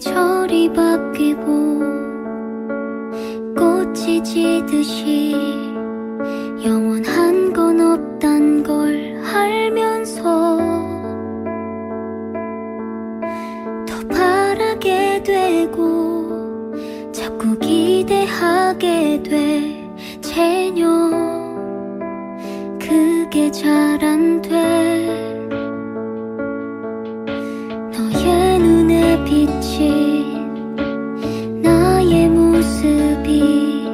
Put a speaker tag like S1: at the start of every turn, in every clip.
S1: 계절이 바뀌고 꽃이 지듯이 영원한 건 없단 걸 알면서 더 바라게 되고 자꾸 기대하게 돼 전혀 그게 잘 안 돼. 너의 나의 모습이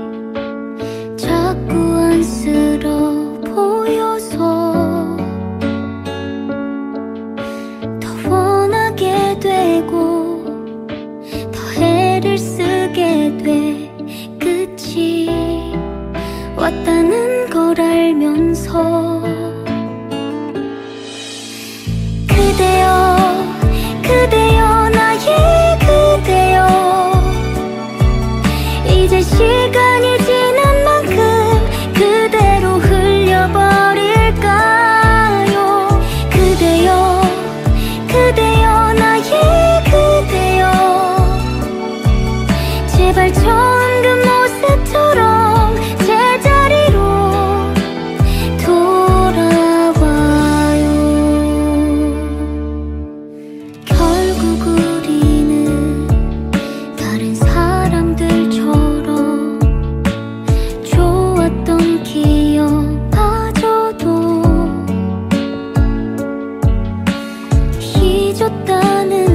S1: 자꾸 안쓰러 보여서 더 원하게 되고 더 애를 쓰게 돼. 끝이 왔다는 걸 알면서 잊었다는